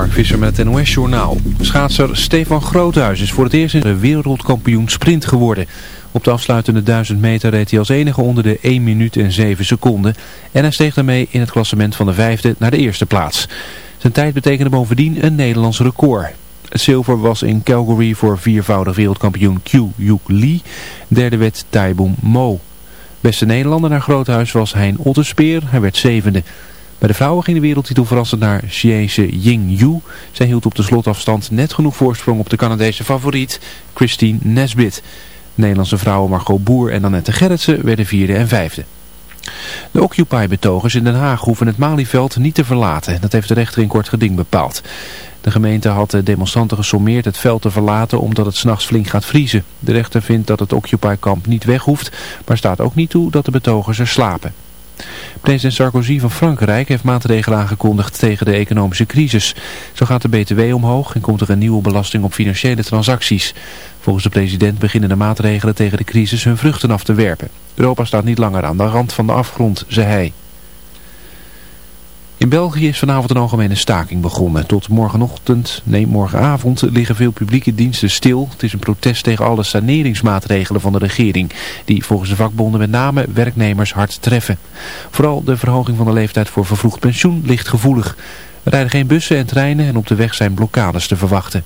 Mark Visser met het NOS-journaal. Schaatser Stefan Groothuis is voor het eerst in de wereldkampioen sprint geworden. Op de afsluitende 1000 meter reed hij als enige onder de 1 minuut en 7 seconden. En hij steeg daarmee in het klassement van de vijfde naar de eerste plaats. Zijn tijd betekende bovendien een Nederlands record. Het zilver was in Calgary voor viervoudig wereldkampioen Q Yuk Lee. Derde werd Taibum Mo. Beste Nederlander naar Groothuis was Hein Otterspeer. Hij werd zevende. Bij de vrouwen ging de wereldtitel verrassend naar Chinese Ying Yu. Zij hield op de slotafstand net genoeg voorsprong op de Canadese favoriet Christine Nesbit. Nederlandse vrouwen Margot Boer en Annette Gerritsen werden vierde en vijfde. De Occupy-betogers in Den Haag hoeven het Malieveld niet te verlaten. Dat heeft de rechter in kort geding bepaald. De gemeente had de demonstranten gesommeerd het veld te verlaten omdat het s'nachts flink gaat vriezen. De rechter vindt dat het Occupy-kamp niet weg hoeft, maar staat ook niet toe dat de betogers er slapen. President Sarkozy van Frankrijk heeft maatregelen aangekondigd tegen de economische crisis. Zo gaat de BTW omhoog en komt er een nieuwe belasting op financiële transacties. Volgens de president beginnen de maatregelen tegen de crisis hun vruchten af te werpen. Europa staat niet langer aan de rand van de afgrond, zei hij. In België is vanavond een algemene staking begonnen. Tot morgenochtend, nee morgenavond, liggen veel publieke diensten stil. Het is een protest tegen alle saneringsmaatregelen van de regering. Die volgens de vakbonden met name werknemers hard treffen. Vooral de verhoging van de leeftijd voor vervroegd pensioen ligt gevoelig. Er rijden geen bussen en treinen en op de weg zijn blokkades te verwachten.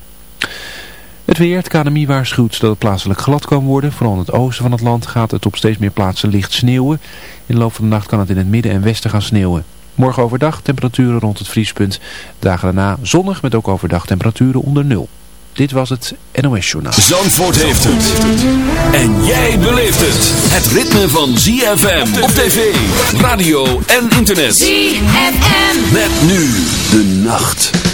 Het weer, het KNMI waarschuwt dat het plaatselijk glad kan worden. Vooral in het oosten van het land gaat het op steeds meer plaatsen licht sneeuwen. In de loop van de nacht kan het in het midden en westen gaan sneeuwen. Morgen overdag temperaturen rond het vriespunt. Dagen daarna zonnig met ook overdag temperaturen onder nul. Dit was het NOS Journaal. Zandvoort heeft het. En jij beleeft het. Het ritme van ZFM op tv, radio en internet. ZFM. Met nu de nacht.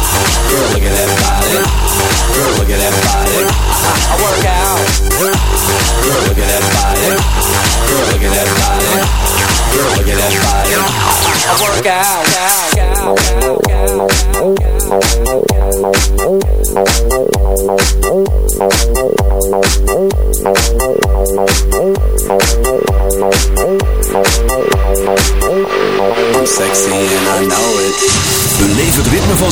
Girl, look at that body. Look at that body. I, work out. Look at that body. Look at that body. Look at that body. I, work out. I'm sexy and I know it. Het ritme van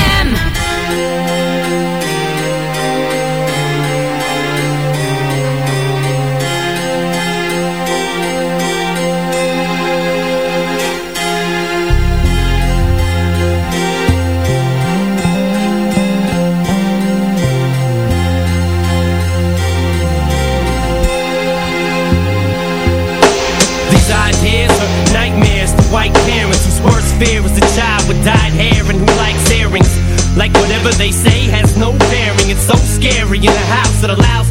that allows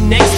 The next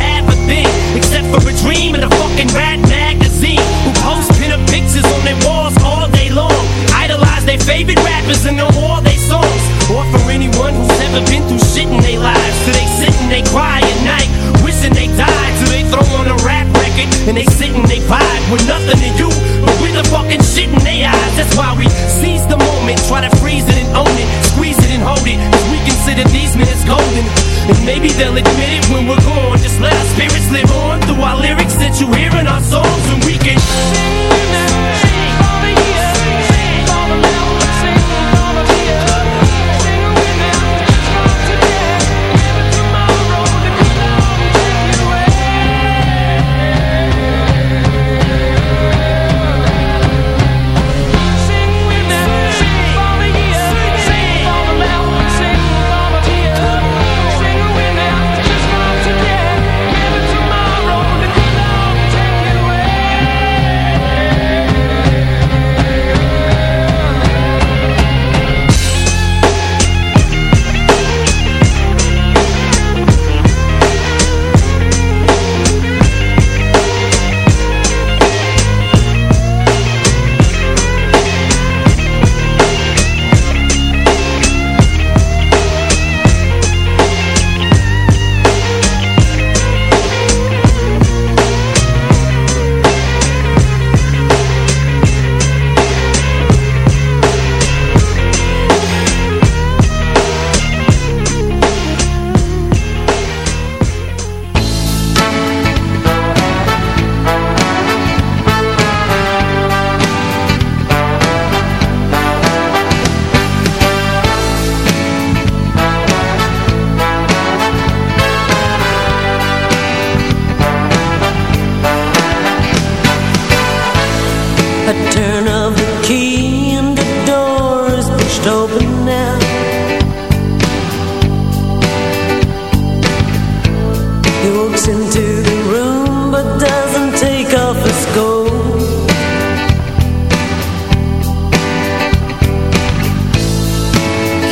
have a thing except for a dream and a fucking rat magazine. Who post pinup pictures on their walls all day long. Idolize their favorite rappers and know all their songs. Or for anyone who's never been through shit in their lives. So they sit and they cry at night, wishing they died. So they throw on a rap record and they sit and they vibe with nothing to do. But with the fucking shit in their eyes. That's why we seize the moment, try to freeze it and own it, squeeze it and hold it. Cause we consider these minutes golden. And maybe they'll admit it when we're gone. You hear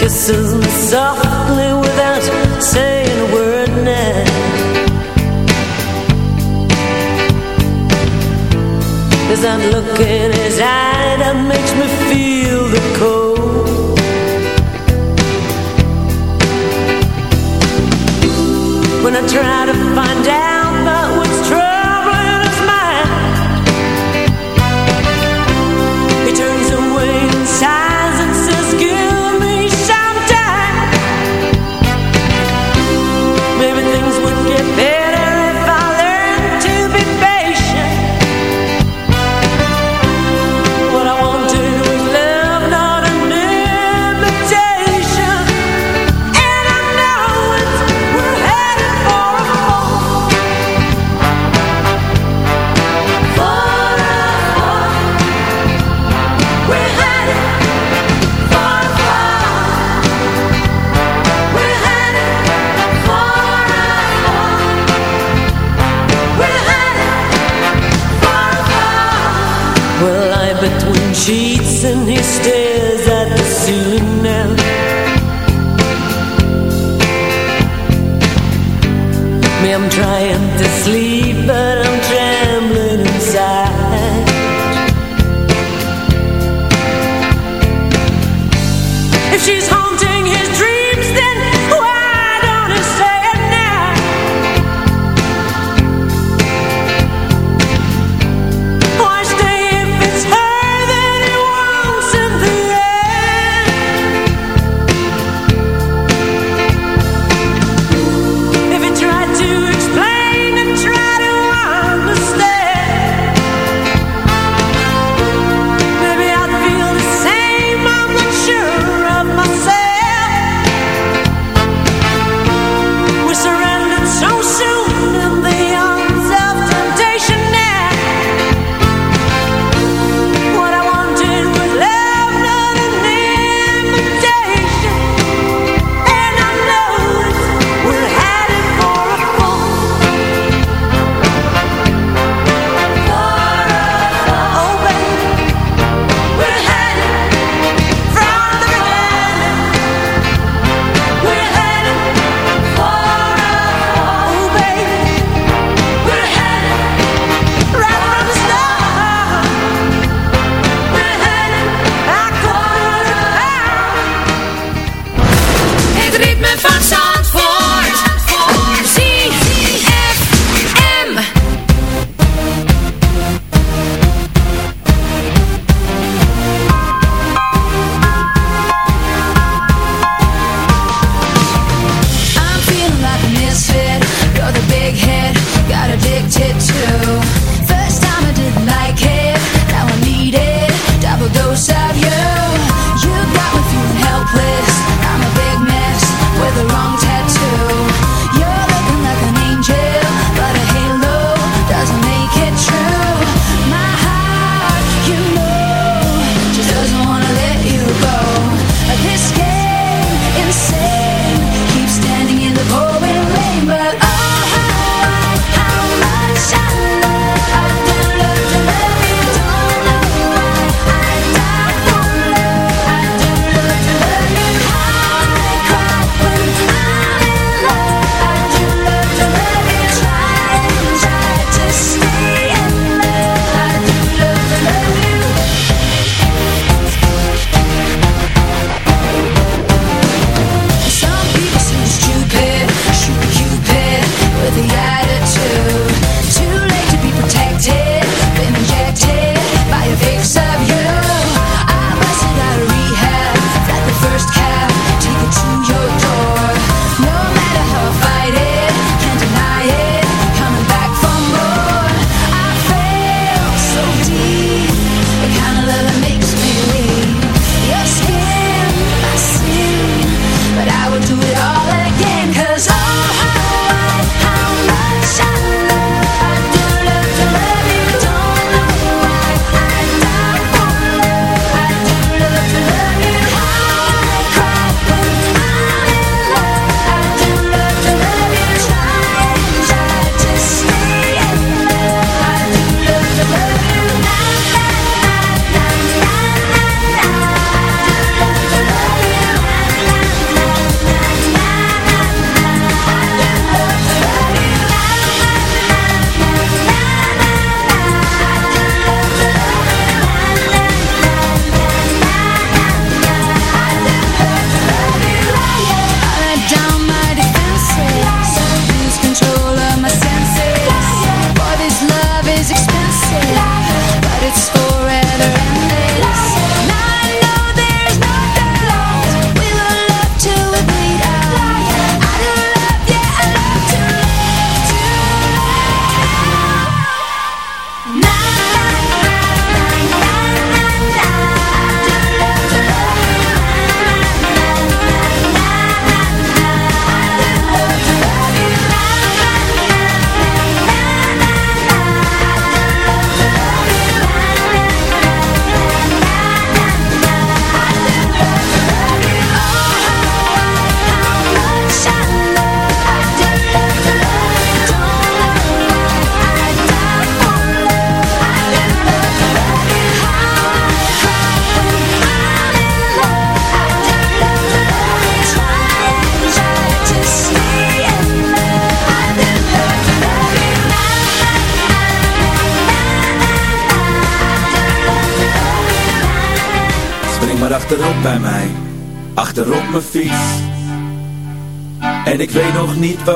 Kisses me softly without saying a word now There's that look in his eye that makes me feel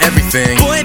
everything. Boy,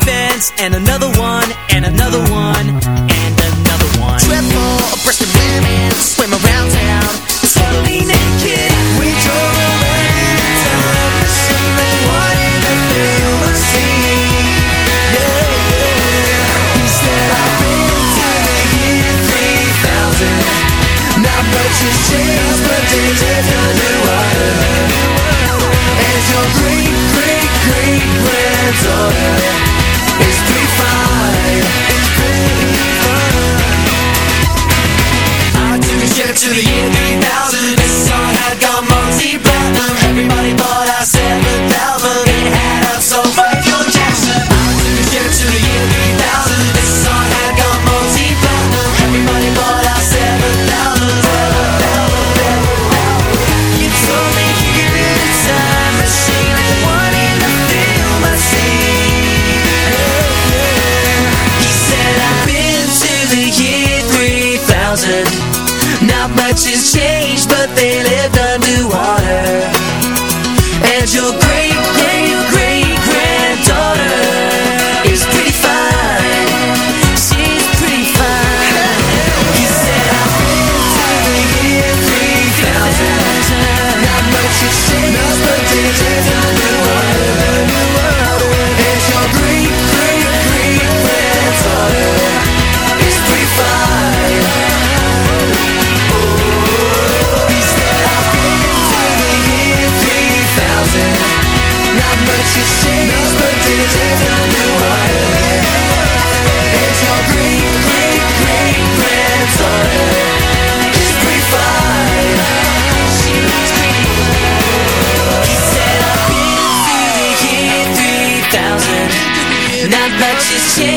change.